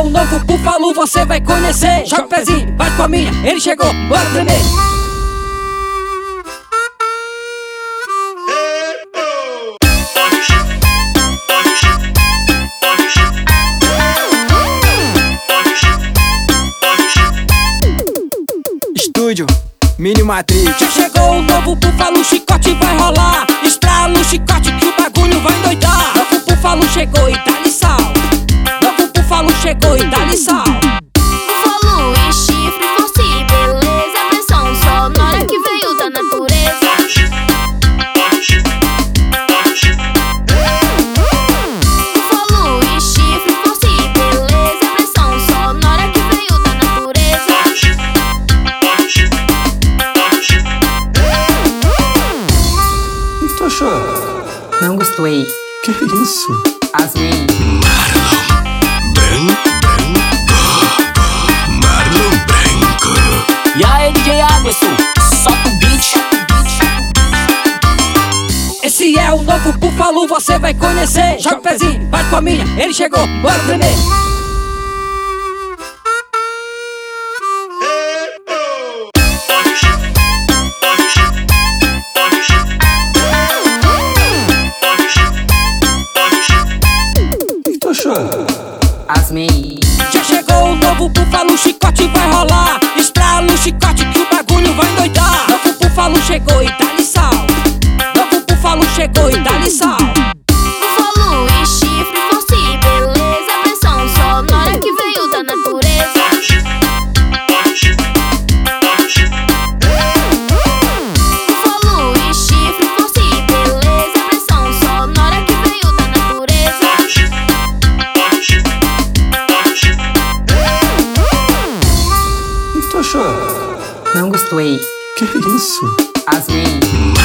o novo búfalo, você vai conhecer. Joga o pezinho, bate palminha, ele chegou, bora tremer. Estúdio Mini Matrix. Já chegou o novo búfalo, o chicote vai rolar. Estrala o chicote que o bagulho vai doidar. Novo búfalo chegou e dá-lhe sal. Chegou e dá-lhe sal. E chifre, força e beleza. Pressão sonora que veio da natureza. Búfalo e chifre, força e beleza. Pressão sonora que veio da natureza. O que tu achou? Não gostei. Que isso? Asmei. E aí, DJ Anderson, solta o beat. Esse é o novo búfalo, você vai conhecer. Joga o pezinho, bate palminha, ele chegou, bora tremer. Já chegou o novo búfalo, chicote vai rolar. Estrala o chicote que o bagulho vai doidar. Novo búfalo chegou e dá-lhe sal. Novo búfalo chegou e dá-lhe sal. Não gostei. Que isso? Asmei.